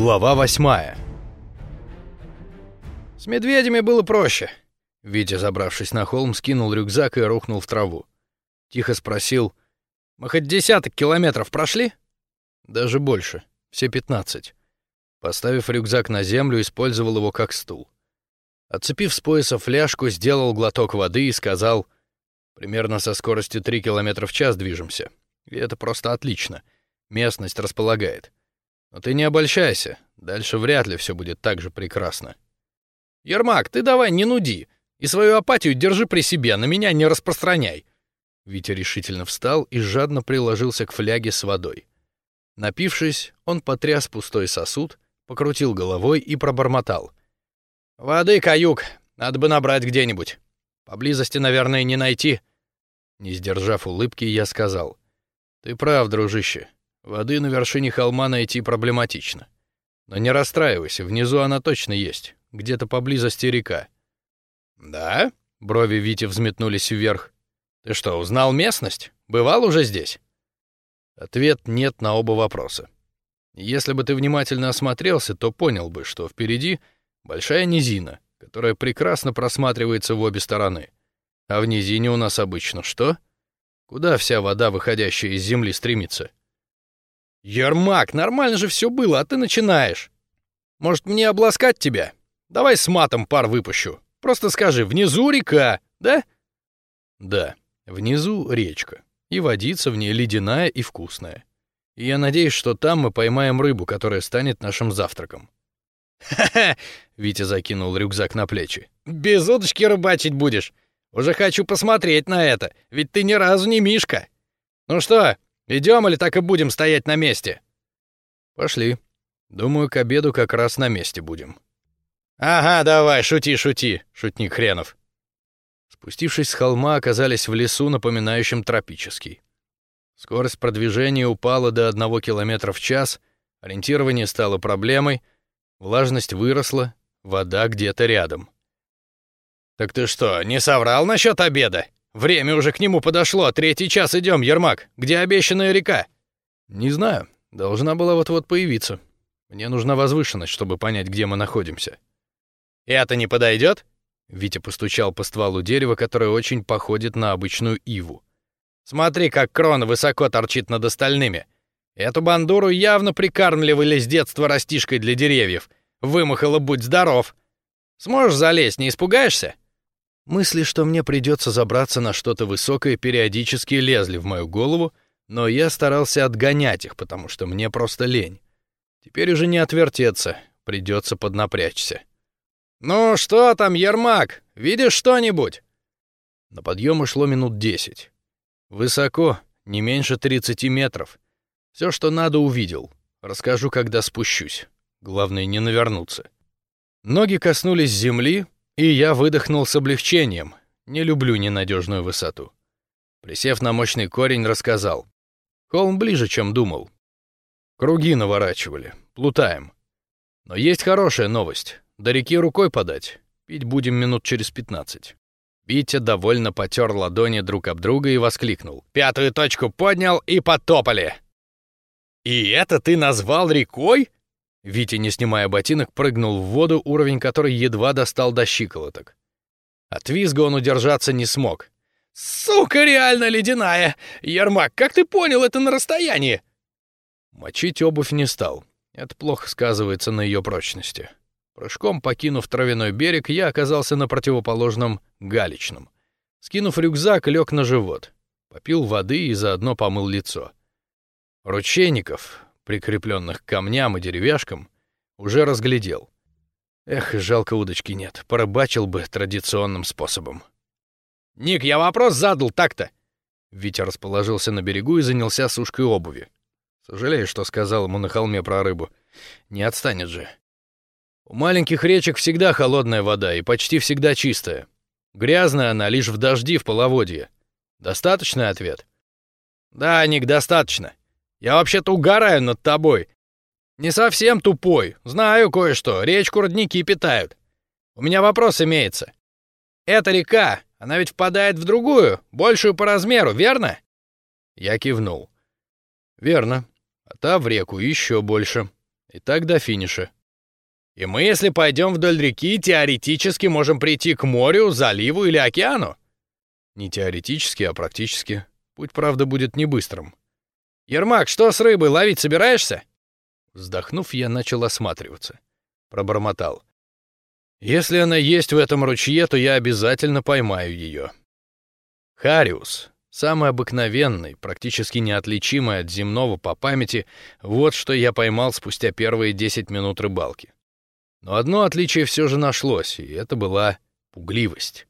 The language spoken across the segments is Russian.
Глава восьмая. С медведями было проще. Витя, забравшись на холм, скинул рюкзак и рухнул в траву. Тихо спросил: "Мы хоть десяток километров прошли?" "Даже больше, все пятнадцать». Поставив рюкзак на землю, использовал его как стул. Отцепив с пояса фляжку, сделал глоток воды и сказал: "Примерно со скоростью 3 км в час движемся. И это просто отлично. Местность располагает. Но ты не обольщайся, дальше вряд ли все будет так же прекрасно. Ермак, ты давай не нуди и свою апатию держи при себе, на меня не распространяй. Витя решительно встал и жадно приложился к фляге с водой. Напившись, он потряс пустой сосуд, покрутил головой и пробормотал: "Воды, каюк, надо бы набрать где-нибудь. Поблизости, наверное, не найти". Не сдержав улыбки, я сказал: "Ты прав, дружище. Воды на вершине холма найти проблематично. Но не расстраивайся, внизу она точно есть, где-то поблизости река. Да? Брови Вити взметнулись вверх. Ты что, узнал местность? Бывал уже здесь? Ответ нет на оба вопроса. Если бы ты внимательно осмотрелся, то понял бы, что впереди большая низина, которая прекрасно просматривается в обе стороны. А в низине у нас обычно что? Куда вся вода, выходящая из земли, стремится? Ермак, нормально же все было, а ты начинаешь. Может, мне обласкать тебя? Давай с матом пар выпущу. Просто скажи, внизу река, да? Да, внизу речка. И водица в ней ледяная и вкусная. И я надеюсь, что там мы поймаем рыбу, которая станет нашим завтраком. Ха-ха! Витя закинул рюкзак на плечи. Без удочки рыбачить будешь. Уже хочу посмотреть на это, ведь ты ни разу не Мишка. Ну что, Идем или так и будем стоять на месте? Пошли. Думаю, к обеду как раз на месте будем. Ага, давай, шути, шути, шутник хренов. Спустившись с холма, оказались в лесу, напоминающем тропический. Скорость продвижения упала до одного километра в час, ориентирование стало проблемой, влажность выросла, вода где-то рядом. Так ты что, не соврал насчет обеда? Время уже к нему подошло, третий час идем, Ермак. Где обещанная река? Не знаю, должна была вот-вот появиться. Мне нужна возвышенность, чтобы понять, где мы находимся. Это не подойдет? Витя постучал по стволу дерева, которое очень походит на обычную иву. Смотри, как крона высоко торчит над остальными. Эту бандуру явно прикармливали с детства растишкой для деревьев. Вымахала, будь здоров. Сможешь залезть, не испугаешься? Мысли, что мне придется забраться на что-то высокое, периодически лезли в мою голову, но я старался отгонять их, потому что мне просто лень. Теперь уже не отвертеться, придется поднапрячься. Ну что там, Ермак, видишь что-нибудь? На подъем ушло минут десять. Высоко, не меньше тридцати метров. Все, что надо, увидел. Расскажу, когда спущусь. Главное не навернуться. Ноги коснулись земли, и я выдохнул с облегчением. Не люблю ненадежную высоту. Присев на мощный корень, рассказал. Холм ближе, чем думал. Круги наворачивали, плутаем. Но есть хорошая новость. До реки рукой подать. Пить будем минут через пятнадцать. Витя довольно потер ладони друг об друга и воскликнул. «Пятую точку поднял и потопали!» «И это ты назвал рекой?» Витя, не снимая ботинок, прыгнул в воду, уровень которой едва достал до щиколоток. От визга он удержаться не смог. «Сука, реально ледяная! Ермак, как ты понял это на расстоянии?» Мочить обувь не стал. Это плохо сказывается на ее прочности. Прыжком покинув травяной берег, я оказался на противоположном галечном. Скинув рюкзак, лег на живот. Попил воды и заодно помыл лицо. Ручейников, прикрепленных к камням и деревяшкам, уже разглядел. Эх, жалко удочки нет, порыбачил бы традиционным способом. «Ник, я вопрос задал так-то!» Витя расположился на берегу и занялся сушкой обуви. Сожалею, что сказал ему на холме про рыбу. Не отстанет же. У маленьких речек всегда холодная вода и почти всегда чистая. Грязная она лишь в дожди в половодье. Достаточный ответ? Да, Ник, достаточно. Я вообще-то угораю над тобой. Не совсем тупой. Знаю кое-что. Речку родники питают. У меня вопрос имеется. Эта река, она ведь впадает в другую, большую по размеру, верно? Я кивнул. Верно. А та в реку еще больше. И так до финиша. И мы, если пойдем вдоль реки, теоретически можем прийти к морю, заливу или океану. Не теоретически, а практически. Путь, правда, будет не быстрым. Ермак, что с рыбой, ловить собираешься? Вздохнув, я начал осматриваться. Пробормотал. Если она есть в этом ручье, то я обязательно поймаю ее. Хариус, самый обыкновенный, практически неотличимый от земного по памяти, вот что я поймал спустя первые 10 минут рыбалки. Но одно отличие все же нашлось, и это была пугливость.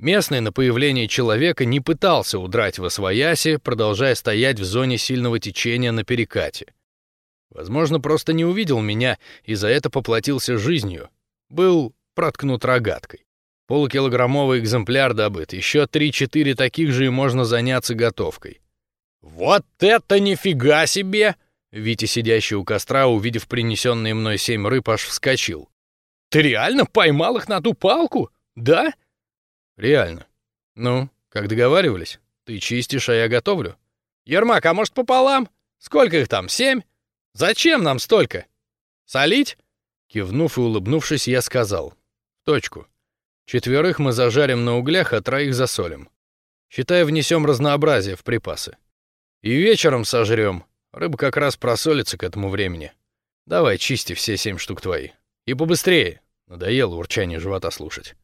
Местный на появление человека не пытался удрать во свояси, продолжая стоять в зоне сильного течения на перекате. Возможно, просто не увидел меня и за это поплатился жизнью, был проткнут рогаткой. Полукилограммовый экземпляр добыт, еще три-четыре таких же и можно заняться готовкой. «Вот это нифига себе!» Витя, сидящий у костра, увидев принесенные мной семь рыб, аж вскочил. «Ты реально поймал их на ту палку? Да?» «Реально. Ну, как договаривались, ты чистишь, а я готовлю». «Ермак, а может пополам? Сколько их там, семь? Зачем нам столько? Солить?» Кивнув и улыбнувшись, я сказал. «Точку. Четверых мы зажарим на углях, а троих засолим. Считай, внесем разнообразие в припасы. И вечером сожрем. Рыба как раз просолится к этому времени. Давай, чисти все семь штук твои. И побыстрее. Надоело урчание живота слушать.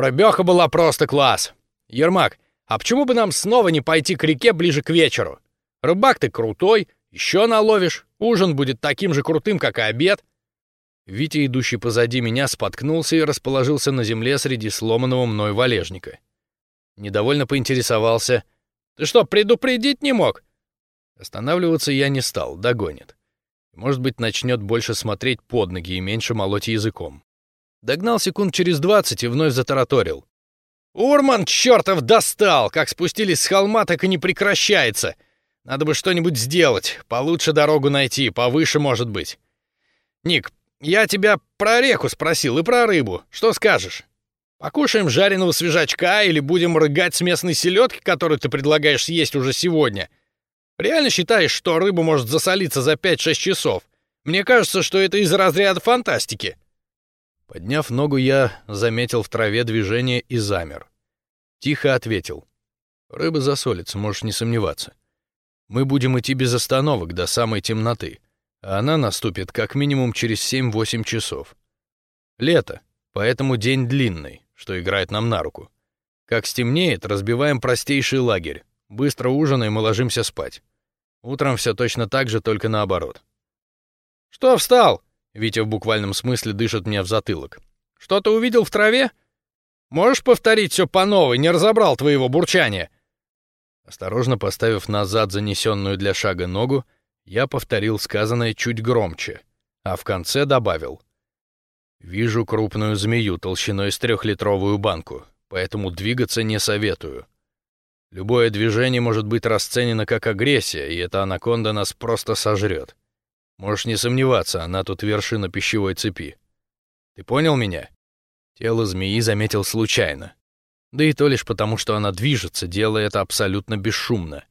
Рыбёха была просто класс. Ермак, а почему бы нам снова не пойти к реке ближе к вечеру? Рыбак ты крутой, еще наловишь, ужин будет таким же крутым, как и обед. Витя, идущий позади меня, споткнулся и расположился на земле среди сломанного мной валежника. Недовольно поинтересовался. «Ты что, предупредить не мог?» Останавливаться я не стал, догонит. Может быть, начнет больше смотреть под ноги и меньше молоть языком. Догнал секунд через двадцать и вновь затараторил. «Урман, чертов, достал! Как спустились с холма, так и не прекращается! Надо бы что-нибудь сделать, получше дорогу найти, повыше, может быть. Ник, я тебя про реку спросил и про рыбу. Что скажешь? Покушаем жареного свежачка или будем рыгать с местной селедки, которую ты предлагаешь съесть уже сегодня? Реально считаешь, что рыба может засолиться за 5-6 часов? Мне кажется, что это из разряда фантастики. Подняв ногу, я заметил в траве движение и замер. Тихо ответил. Рыба засолится, можешь не сомневаться. Мы будем идти без остановок до самой темноты а она наступит как минимум через 7-8 часов. Лето, поэтому день длинный, что играет нам на руку. Как стемнеет, разбиваем простейший лагерь. Быстро ужинаем и ложимся спать. Утром все точно так же, только наоборот. «Что встал?» — Витя в буквальном смысле дышит мне в затылок. «Что ты увидел в траве? Можешь повторить все по новой, не разобрал твоего бурчания?» Осторожно поставив назад занесенную для шага ногу, я повторил сказанное чуть громче, а в конце добавил. «Вижу крупную змею толщиной с трехлитровую банку, поэтому двигаться не советую. Любое движение может быть расценено как агрессия, и эта анаконда нас просто сожрет. Можешь не сомневаться, она тут вершина пищевой цепи. Ты понял меня?» Тело змеи заметил случайно. Да и то лишь потому, что она движется, делая это абсолютно бесшумно.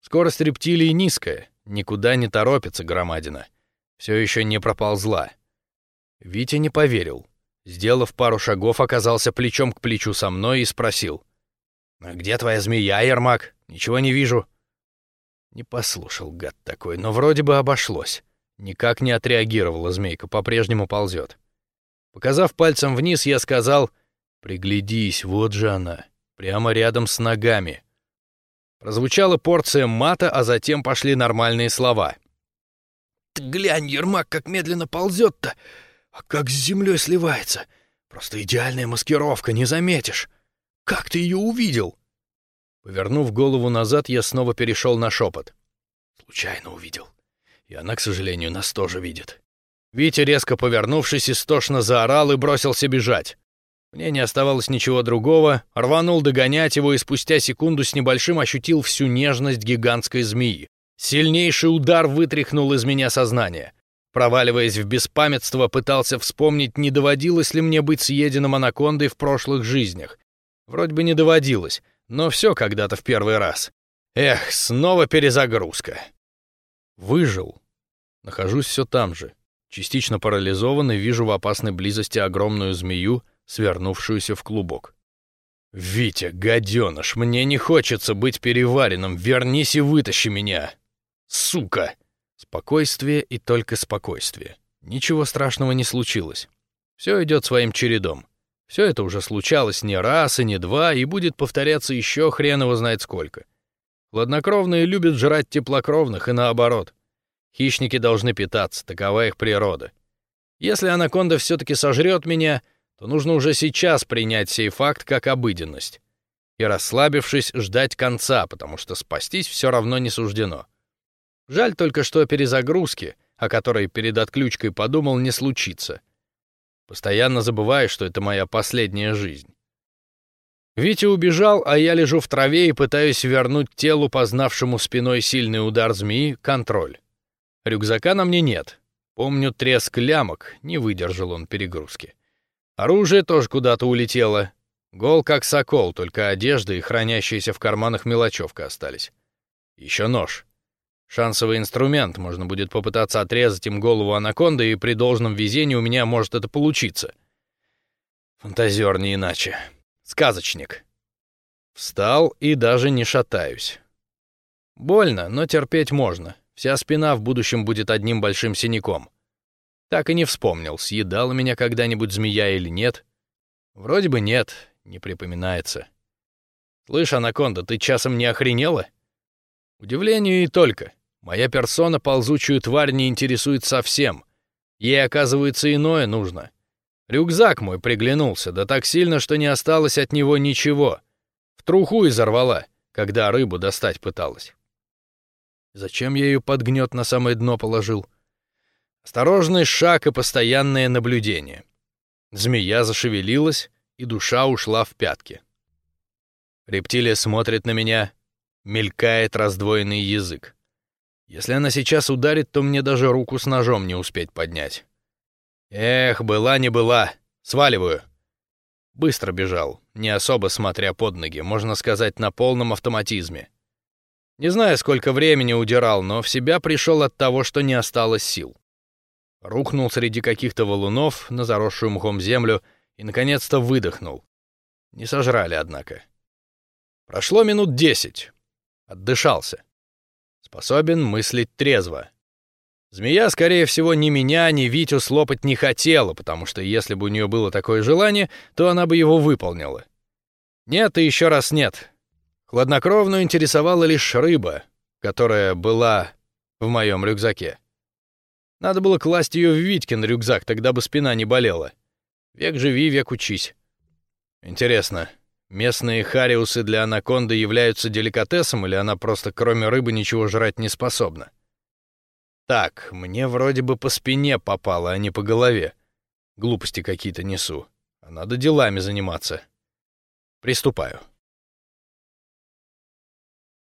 Скорость рептилии низкая, Никуда не торопится громадина. Все еще не проползла. Витя не поверил. Сделав пару шагов, оказался плечом к плечу со мной и спросил. «А где твоя змея, Ермак? Ничего не вижу». Не послушал, гад такой, но вроде бы обошлось. Никак не отреагировала змейка, по-прежнему ползет. Показав пальцем вниз, я сказал, «Приглядись, вот же она, прямо рядом с ногами. Прозвучала порция мата, а затем пошли нормальные слова. «Ты глянь, Ермак, как медленно ползет-то! А как с землей сливается! Просто идеальная маскировка, не заметишь! Как ты ее увидел?» Повернув голову назад, я снова перешел на шепот. Случайно увидел. И она, к сожалению, нас тоже видит. Витя, резко повернувшись, истошно заорал и бросился бежать. Мне не оставалось ничего другого, рванул догонять его и спустя секунду с небольшим ощутил всю нежность гигантской змеи. Сильнейший удар вытряхнул из меня сознание. Проваливаясь в беспамятство, пытался вспомнить, не доводилось ли мне быть съеденным анакондой в прошлых жизнях. Вроде бы не доводилось, но все когда-то в первый раз. Эх, снова перезагрузка. Выжил. Нахожусь все там же. Частично парализован и вижу в опасной близости огромную змею, свернувшуюся в клубок. «Витя, гаденыш, мне не хочется быть переваренным. Вернись и вытащи меня. Сука!» Спокойствие и только спокойствие. Ничего страшного не случилось. Все идет своим чередом. Все это уже случалось не раз и не два, и будет повторяться еще хрен его знает сколько. Хладнокровные любят жрать теплокровных и наоборот. Хищники должны питаться, такова их природа. Если анаконда все-таки сожрет меня, то нужно уже сейчас принять сей факт как обыденность. И, расслабившись, ждать конца, потому что спастись все равно не суждено. Жаль только, что перезагрузки, о которой перед отключкой подумал, не случится. Постоянно забываю, что это моя последняя жизнь. Витя убежал, а я лежу в траве и пытаюсь вернуть телу, познавшему спиной сильный удар змеи, контроль. Рюкзака на мне нет. Помню треск лямок, не выдержал он перегрузки. Оружие тоже куда-то улетело. Гол как сокол, только одежда и хранящаяся в карманах мелочевка остались. Еще нож. Шансовый инструмент, можно будет попытаться отрезать им голову анаконды, и при должном везении у меня может это получиться. Фантазер не иначе. Сказочник. Встал и даже не шатаюсь. Больно, но терпеть можно. Вся спина в будущем будет одним большим синяком. Так и не вспомнил, съедала меня когда-нибудь змея или нет. Вроде бы нет, не припоминается. Слышь, анаконда, ты часом не охренела? Удивлению и только. Моя персона ползучую тварь не интересует совсем. Ей, оказывается, иное нужно. Рюкзак мой приглянулся, да так сильно, что не осталось от него ничего. В труху изорвала, когда рыбу достать пыталась. Зачем я ее под гнет на самое дно положил? Осторожный шаг и постоянное наблюдение. Змея зашевелилась, и душа ушла в пятки. Рептилия смотрит на меня, мелькает раздвоенный язык. Если она сейчас ударит, то мне даже руку с ножом не успеть поднять. Эх, была не была. Сваливаю. Быстро бежал, не особо смотря под ноги, можно сказать, на полном автоматизме. Не знаю, сколько времени удирал, но в себя пришел от того, что не осталось сил. Рухнул среди каких-то валунов на заросшую мхом землю и, наконец-то, выдохнул. Не сожрали, однако. Прошло минут десять. Отдышался. Способен мыслить трезво. Змея, скорее всего, ни меня, ни Витю слопать не хотела, потому что если бы у нее было такое желание, то она бы его выполнила. Нет и еще раз нет. Хладнокровно интересовала лишь рыба, которая была в моем рюкзаке. Надо было класть ее в Витькин рюкзак, тогда бы спина не болела. Век живи, век учись. Интересно, Местные хариусы для анаконды являются деликатесом, или она просто кроме рыбы ничего жрать не способна? Так, мне вроде бы по спине попало, а не по голове. Глупости какие-то несу. А надо делами заниматься. Приступаю.